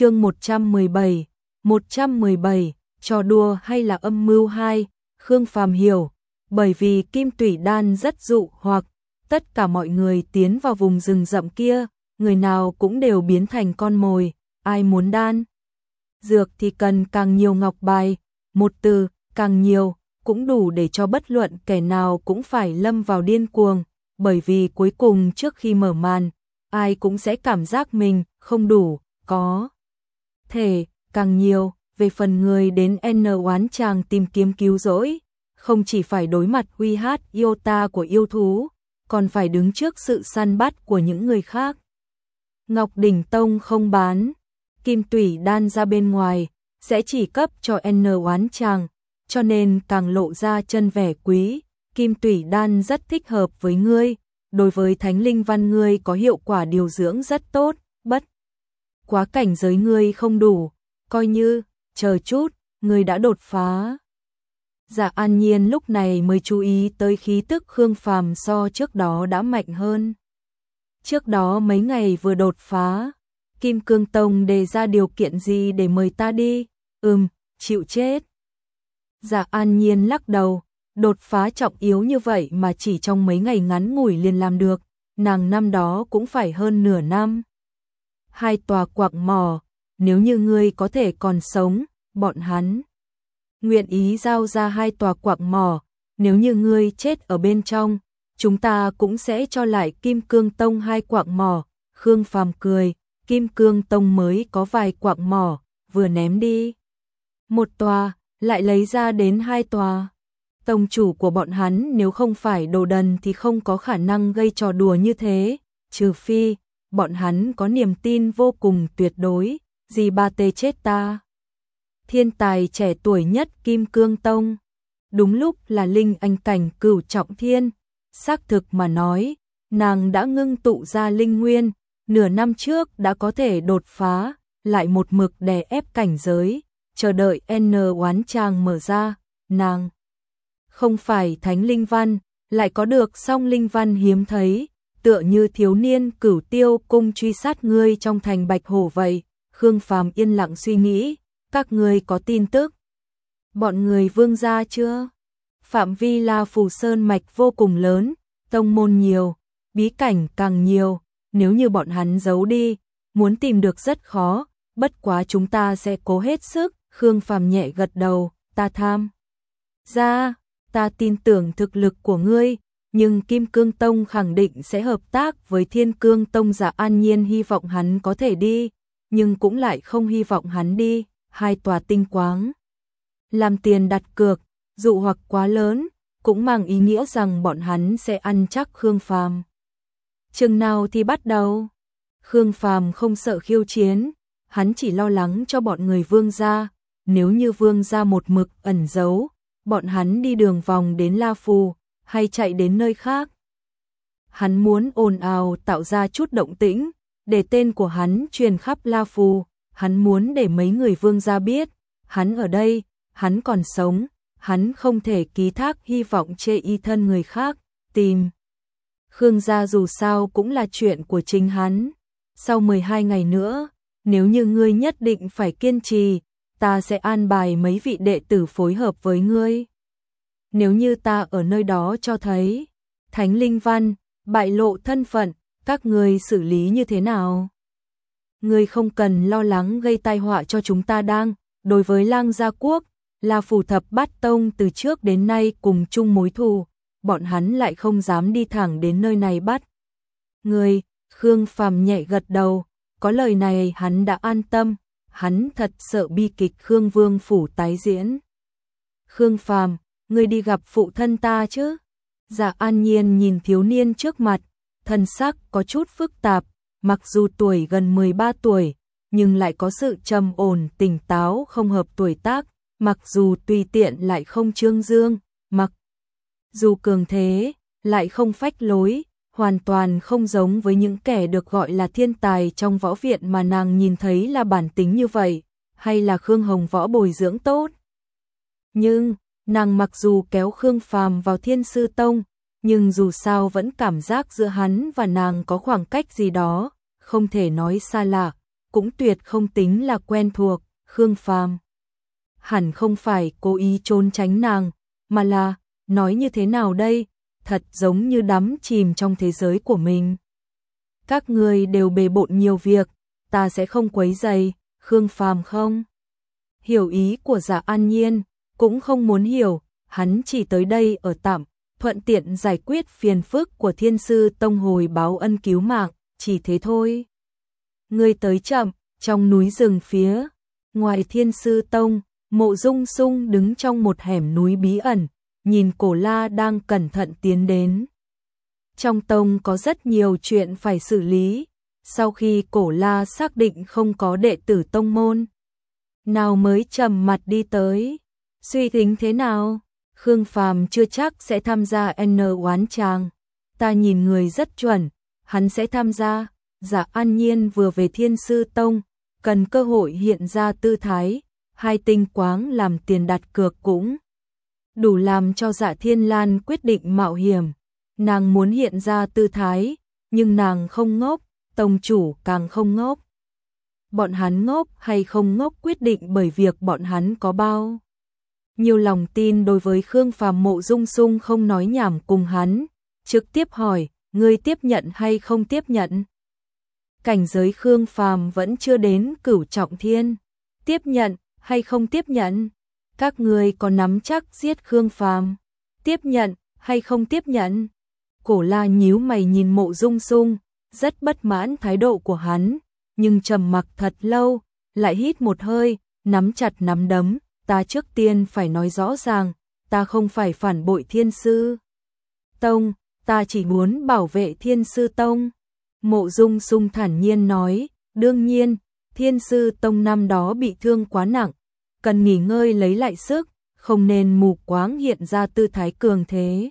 chương 117, 117, trò đùa hay là âm mưu hai, Khương Phàm hiểu, bởi vì kim tủy đan rất dụ hoặc, tất cả mọi người tiến vào vùng rừng rậm kia, người nào cũng đều biến thành con mồi, ai muốn đan. Dược thì cần càng nhiều ngọc bài, một từ, càng nhiều, cũng đủ để cho bất luận kẻ nào cũng phải lâm vào điên cuồng, bởi vì cuối cùng trước khi mở màn, ai cũng sẽ cảm giác mình không đủ, có thể càng nhiều, về phần người đến N oán chàng tìm kiếm cứu rỗi, không chỉ phải đối mặt huy hát iota của yêu thú, còn phải đứng trước sự săn bắt của những người khác. Ngọc Đỉnh Tông không bán, kim tủy đan ra bên ngoài, sẽ chỉ cấp cho N oán chàng, cho nên càng lộ ra chân vẻ quý, kim tủy đan rất thích hợp với ngươi, đối với thánh linh văn ngươi có hiệu quả điều dưỡng rất tốt, bất. Quá cảnh giới ngươi không đủ, coi như, chờ chút, ngươi đã đột phá. Dạ an nhiên lúc này mới chú ý tới khí tức Khương Phàm so trước đó đã mạnh hơn. Trước đó mấy ngày vừa đột phá, Kim Cương Tông đề ra điều kiện gì để mời ta đi? Ừm, chịu chết. Dạ an nhiên lắc đầu, đột phá trọng yếu như vậy mà chỉ trong mấy ngày ngắn ngủi liền làm được, nàng năm đó cũng phải hơn nửa năm. Hai tòa quạng mỏ, nếu như ngươi có thể còn sống, bọn hắn nguyện ý giao ra hai tòa quạng mỏ, nếu như ngươi chết ở bên trong, chúng ta cũng sẽ cho lại Kim Cương Tông hai quạng mỏ. Khương Phàm cười, Kim Cương Tông mới có vài quạng mỏ, vừa ném đi. Một tòa, lại lấy ra đến hai tòa. Tông chủ của bọn hắn nếu không phải đồ đần thì không có khả năng gây trò đùa như thế, trừ phi, bọn hắn có niềm tin vô cùng tuyệt đối, gì ba tê chết ta. Thiên tài trẻ tuổi nhất Kim Cương Tông. Đúng lúc là Linh Anh Cảnh cửu trọng thiên, xác thực mà nói, nàng đã ngưng tụ ra linh nguyên, nửa năm trước đã có thể đột phá, lại một mực đè ép cảnh giới, chờ đợi N oán trang mở ra, nàng không phải thánh linh văn, lại có được song linh văn hiếm thấy, tựa như thiếu niên cửu tiêu cung truy sát ngươi trong thành bạch hổ vậy. Khương Phàm yên lặng suy nghĩ, các ngươi có tin tức? Bọn người vương gia chưa? Phạm vi La Phù Sơn mạch vô cùng lớn, tông môn nhiều, bí cảnh càng nhiều, nếu như bọn hắn giấu đi, muốn tìm được rất khó, bất quá chúng ta sẽ cố hết sức, Khương Phàm nhẹ gật đầu, ta tham. Ra, ta tin tưởng thực lực của ngươi, nhưng Kim Cương Tông khẳng định sẽ hợp tác với Thiên Cương Tông giả an nhiên hy vọng hắn có thể đi, nhưng cũng lại không hy vọng hắn đi, hai tòa tinh quáng. Làm tiền đặt cược, dụ hoặc quá lớn, cũng mang ý nghĩa rằng bọn hắn sẽ ăn chắc Khương Phàm. Chừng nào thì bắt đầu? Khương Phàm không sợ khiêu chiến, hắn chỉ lo lắng cho bọn người vương gia, nếu như vương gia một mực ẩn giấu, bọn hắn đi đường vòng đến La Phù, hay chạy đến nơi khác. Hắn muốn ồn ào tạo ra chút động tĩnh, để tên của hắn truyền khắp La Phù, hắn muốn để mấy người vương gia biết, hắn ở đây, hắn còn sống, hắn không thể ký thác hy vọng chê y thân người khác, tìm. Khương gia dù sao cũng là chuyện của chính hắn. Sau 12 ngày nữa, nếu như ngươi nhất định phải kiên trì, ta sẽ an bài mấy vị đệ tử phối hợp với ngươi. Nếu như ta ở nơi đó cho thấy Thánh Linh Văn bại lộ thân phận, các người xử lý như thế nào? người không cần lo lắng gây tai họa cho chúng ta đang, đối với Lang Gia Quốc, là phù thập bát tông từ trước đến nay cùng chung mối thù, bọn hắn lại không dám đi thẳng đến nơi này bắt. người Khương Phàm nhẹ gật đầu, có lời này hắn đã an tâm, hắn thật sợ bi kịch Khương Vương phủ tái diễn. Khương Phàm, ngươi đi gặp phụ thân ta chứ? Dạ An Nhiên nhìn thiếu niên trước mặt, thân sắc có chút phức tạp, mặc dù tuổi gần 13 tuổi, nhưng lại có sự trầm ổn, tỉnh táo, không hợp tuổi tác, mặc dù tùy tiện lại không trương dương, mặc dù cường thế, lại không phách lối, hoàn toàn không giống với những kẻ được gọi là thiên tài trong võ viện mà nàng nhìn thấy là bản tính như vậy, hay là Khương Hồng võ bồi dưỡng tốt. Nhưng, nàng mặc dù kéo Khương Phàm vào Thiên Sư Tông, nhưng dù sao vẫn cảm giác giữa hắn và nàng có khoảng cách gì đó, không thể nói xa lạ, cũng tuyệt không tính là quen thuộc, Khương Phàm. Hẳn không phải cố ý trốn tránh nàng, mà là, nói như thế nào đây, thật giống như đắm chìm trong thế giới của mình. Các người đều bề bộn nhiều việc, ta sẽ không quấy rầy, Khương Phàm không? Hiểu ý của giả an nhiên, cũng không muốn hiểu, hắn chỉ tới đây ở tạm, thuận tiện giải quyết phiền phức của thiên sư tông hồi báo ân cứu mạng, chỉ thế thôi. Người tới chậm, trong núi rừng phía, ngoài thiên sư tông, mộ dung sung đứng trong một hẻm núi bí ẩn, nhìn cổ la đang cẩn thận tiến đến. Trong tông có rất nhiều chuyện phải xử lý, sau khi cổ la xác định không có đệ tử tông môn. Nào mới trầm mặt đi tới, suy tính thế nào? Khương Phàm chưa chắc sẽ tham gia N oán chàng. Ta nhìn người rất chuẩn, hắn sẽ tham gia. Dạ An Nhiên vừa về Thiên Sư Tông, cần cơ hội hiện ra tư thái, hai tinh quáng làm tiền đặt cược cũng đủ làm cho Dạ Thiên Lan quyết định mạo hiểm. Nàng muốn hiện ra tư thái, nhưng nàng không ngốc, tông chủ càng không ngốc. Bọn hắn ngốc hay không ngốc quyết định bởi việc bọn hắn có bao nhiều lòng tin đối với Khương Phàm Mộ Dung Sung không nói nhảm cùng hắn, trực tiếp hỏi, ngươi tiếp nhận hay không tiếp nhận? Cảnh giới Khương Phàm vẫn chưa đến cửu trọng thiên, tiếp nhận hay không tiếp nhận? Các ngươi có nắm chắc giết Khương Phàm, tiếp nhận hay không tiếp nhận? Cổ La nhíu mày nhìn Mộ Dung Sung, rất bất mãn thái độ của hắn, nhưng trầm mặc thật lâu, lại hít một hơi, nắm chặt nắm đấm, ta trước tiên phải nói rõ ràng, ta không phải phản bội thiên sư. Tông, ta chỉ muốn bảo vệ thiên sư tông. Mộ dung sung thản nhiên nói, đương nhiên, thiên sư tông năm đó bị thương quá nặng, cần nghỉ ngơi lấy lại sức, không nên mù quáng hiện ra tư thái cường thế.